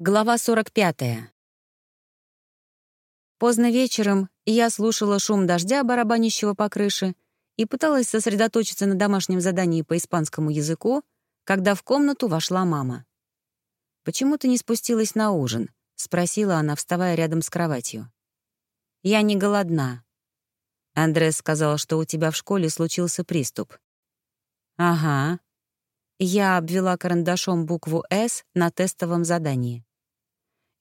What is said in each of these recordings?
Глава 45. Поздно вечером я слушала шум дождя, барабанящего по крыше, и пыталась сосредоточиться на домашнем задании по испанскому языку, когда в комнату вошла мама. «Почему ты не спустилась на ужин?» — спросила она, вставая рядом с кроватью. «Я не голодна». Андрес сказал, что у тебя в школе случился приступ. «Ага». Я обвела карандашом букву «С» на тестовом задании.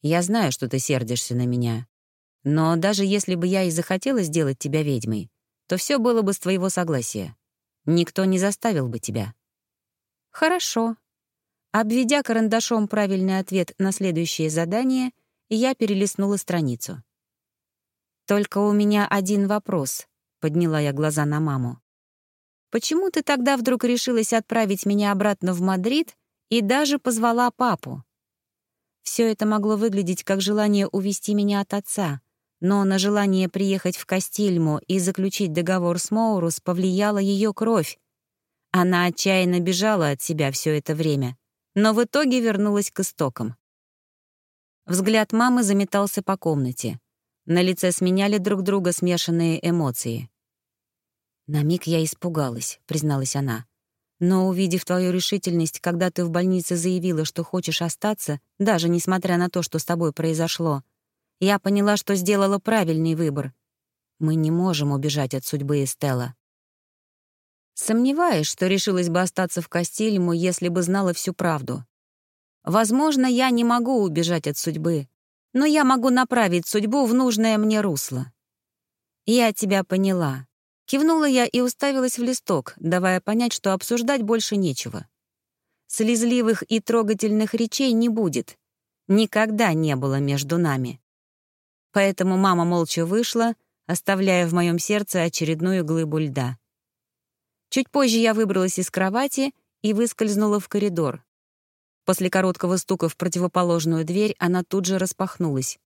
Я знаю, что ты сердишься на меня. Но даже если бы я и захотела сделать тебя ведьмой, то все было бы с твоего согласия. Никто не заставил бы тебя. Хорошо. Обведя карандашом правильный ответ на следующее задание, я перелистнула страницу. «Только у меня один вопрос», — подняла я глаза на маму. «Почему ты тогда вдруг решилась отправить меня обратно в Мадрид и даже позвала папу?» Все это могло выглядеть как желание увести меня от отца, но на желание приехать в Кастильму и заключить договор с Моурус повлияла ее кровь. Она отчаянно бежала от себя все это время, но в итоге вернулась к истокам. Взгляд мамы заметался по комнате. На лице сменяли друг друга смешанные эмоции. «На миг я испугалась», — призналась она. Но увидев твою решительность, когда ты в больнице заявила, что хочешь остаться, даже несмотря на то, что с тобой произошло, я поняла, что сделала правильный выбор. Мы не можем убежать от судьбы Эстелла. Сомневаюсь, что решилась бы остаться в Кастильму, если бы знала всю правду. Возможно, я не могу убежать от судьбы, но я могу направить судьбу в нужное мне русло. Я тебя поняла. Кивнула я и уставилась в листок, давая понять, что обсуждать больше нечего. Слезливых и трогательных речей не будет. Никогда не было между нами. Поэтому мама молча вышла, оставляя в моем сердце очередную глыбу льда. Чуть позже я выбралась из кровати и выскользнула в коридор. После короткого стука в противоположную дверь она тут же распахнулась.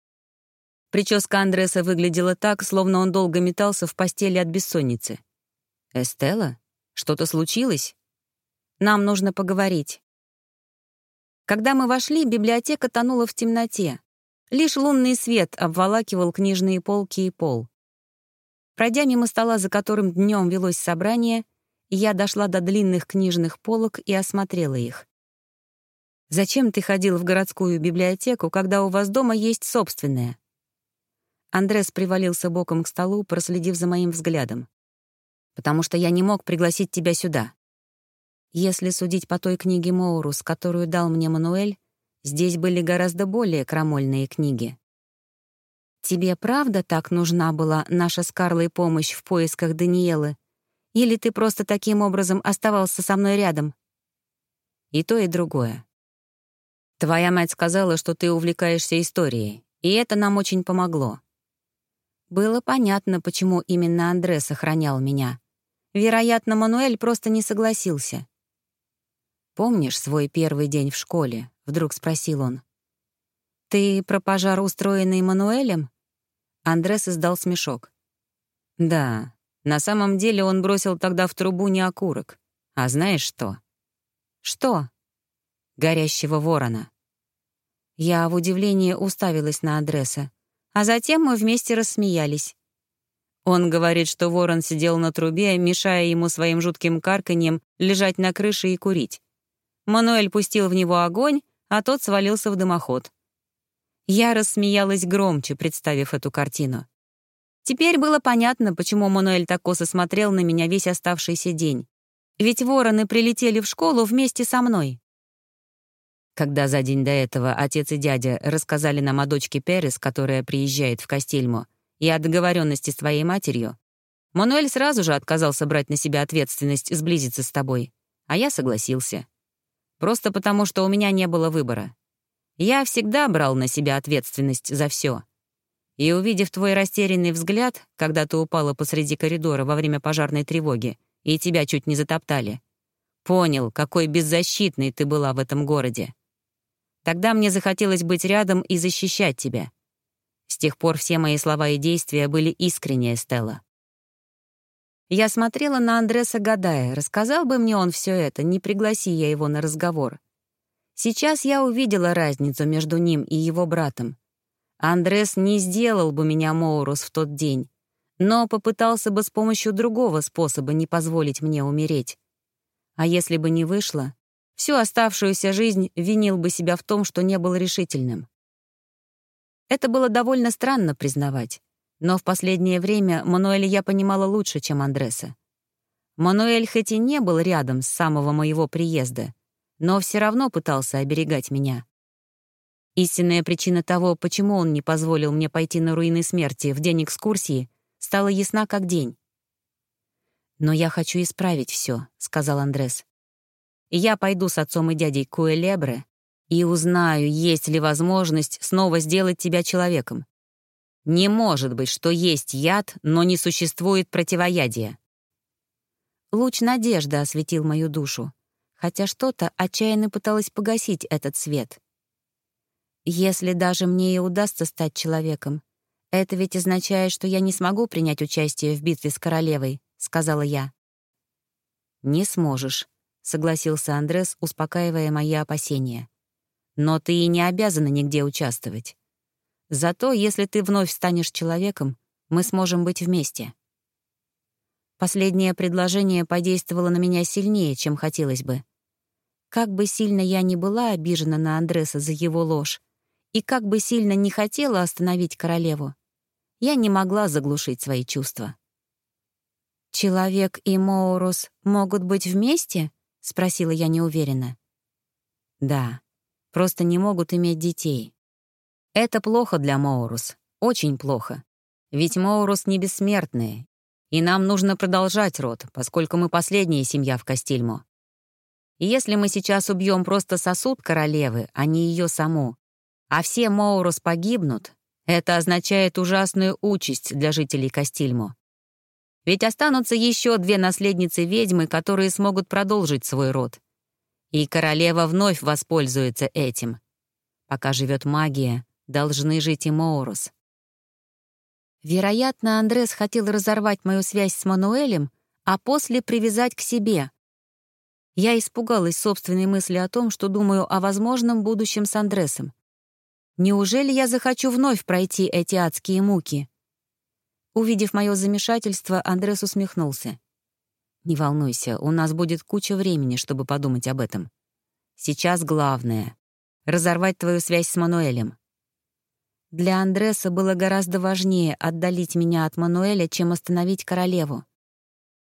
Прическа Андреса выглядела так, словно он долго метался в постели от бессонницы. «Эстелла? Что-то случилось? Нам нужно поговорить». Когда мы вошли, библиотека тонула в темноте. Лишь лунный свет обволакивал книжные полки и пол. Пройдя мимо стола, за которым днем велось собрание, я дошла до длинных книжных полок и осмотрела их. «Зачем ты ходил в городскую библиотеку, когда у вас дома есть собственная?» Андрес привалился боком к столу, проследив за моим взглядом. «Потому что я не мог пригласить тебя сюда. Если судить по той книге Моурус, которую дал мне Мануэль, здесь были гораздо более крамольные книги. Тебе правда так нужна была наша с Карлой помощь в поисках Даниэлы? Или ты просто таким образом оставался со мной рядом? И то, и другое. Твоя мать сказала, что ты увлекаешься историей, и это нам очень помогло. Было понятно, почему именно Андре сохранял меня. Вероятно, Мануэль просто не согласился. «Помнишь свой первый день в школе?» — вдруг спросил он. «Ты про пожар, устроенный Мануэлем?» Андрес издал смешок. «Да, на самом деле он бросил тогда в трубу не окурок. А знаешь что?» «Что?» «Горящего ворона». Я в удивлении уставилась на Андреса а затем мы вместе рассмеялись. Он говорит, что ворон сидел на трубе, мешая ему своим жутким карканьем лежать на крыше и курить. Мануэль пустил в него огонь, а тот свалился в дымоход. Я рассмеялась громче, представив эту картину. Теперь было понятно, почему Мануэль так косо смотрел на меня весь оставшийся день. Ведь вороны прилетели в школу вместе со мной. Когда за день до этого отец и дядя рассказали нам о дочке Перес, которая приезжает в Кастильмо, и о договоренности с твоей матерью, Мануэль сразу же отказался брать на себя ответственность сблизиться с тобой, а я согласился. Просто потому, что у меня не было выбора. Я всегда брал на себя ответственность за все. И увидев твой растерянный взгляд, когда ты упала посреди коридора во время пожарной тревоги, и тебя чуть не затоптали, понял, какой беззащитной ты была в этом городе. Тогда мне захотелось быть рядом и защищать тебя. С тех пор все мои слова и действия были искренние, Стелла. Я смотрела на Андреса, гадая, рассказал бы мне он все это, не пригласи я его на разговор. Сейчас я увидела разницу между ним и его братом. Андрес не сделал бы меня Моурус в тот день, но попытался бы с помощью другого способа не позволить мне умереть. А если бы не вышло, всю оставшуюся жизнь винил бы себя в том, что не был решительным. Это было довольно странно признавать, но в последнее время Мануэля я понимала лучше, чем Андреса. Мануэль хоть и не был рядом с самого моего приезда, но все равно пытался оберегать меня. Истинная причина того, почему он не позволил мне пойти на руины смерти в день экскурсии, стала ясна как день. «Но я хочу исправить все, сказал Андрес. «Я пойду с отцом и дядей Куэлебре и узнаю, есть ли возможность снова сделать тебя человеком. Не может быть, что есть яд, но не существует противоядия. Луч надежды осветил мою душу, хотя что-то отчаянно пыталось погасить этот свет. Если даже мне и удастся стать человеком, это ведь означает, что я не смогу принять участие в битве с королевой, сказала я. Не сможешь, согласился Андрес, успокаивая мои опасения. Но ты и не обязана нигде участвовать. Зато, если ты вновь станешь человеком, мы сможем быть вместе. Последнее предложение подействовало на меня сильнее, чем хотелось бы. Как бы сильно я ни была обижена на Андреса за его ложь, и как бы сильно не хотела остановить королеву, я не могла заглушить свои чувства. «Человек и Моурус могут быть вместе?» — спросила я неуверенно. «Да, просто не могут иметь детей. Это плохо для Моурус, очень плохо. Ведь Моурус не бессмертные, и нам нужно продолжать род, поскольку мы последняя семья в Кастильмо. И если мы сейчас убьем просто сосуд королевы, а не ее саму, а все Моурус погибнут, это означает ужасную участь для жителей Кастильмо. Ведь останутся еще две наследницы ведьмы, которые смогут продолжить свой род. И королева вновь воспользуется этим. Пока живет магия, должны жить и Моурус. Вероятно, Андрес хотел разорвать мою связь с Мануэлем, а после привязать к себе. Я испугалась собственной мысли о том, что думаю о возможном будущем с Андресом. Неужели я захочу вновь пройти эти адские муки? Увидев мое замешательство, Андрес усмехнулся. «Не волнуйся, у нас будет куча времени, чтобы подумать об этом. Сейчас главное — разорвать твою связь с Мануэлем. Для Андреса было гораздо важнее отдалить меня от Мануэля, чем остановить королеву.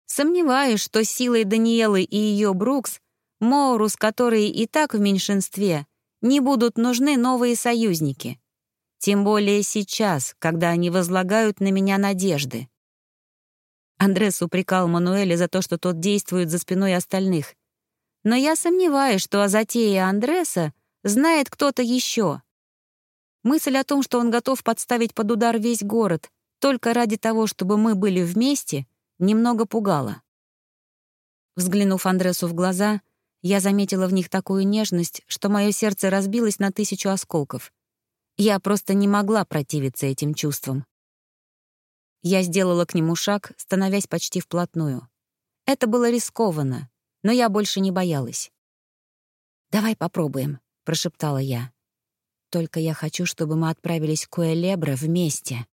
Сомневаюсь, что силой Даниэлы и ее Брукс, Моурус, которые и так в меньшинстве, не будут нужны новые союзники. Тем более сейчас, когда они возлагают на меня надежды. Андрес упрекал Мануэля за то, что тот действует за спиной остальных. Но я сомневаюсь, что о затее Андреса знает кто-то еще. Мысль о том, что он готов подставить под удар весь город только ради того, чтобы мы были вместе, немного пугала. Взглянув Андресу в глаза, я заметила в них такую нежность, что мое сердце разбилось на тысячу осколков. Я просто не могла противиться этим чувствам. Я сделала к нему шаг, становясь почти вплотную. Это было рискованно, но я больше не боялась. «Давай попробуем», — прошептала я. Только я хочу, чтобы мы отправились к Уэлебре вместе.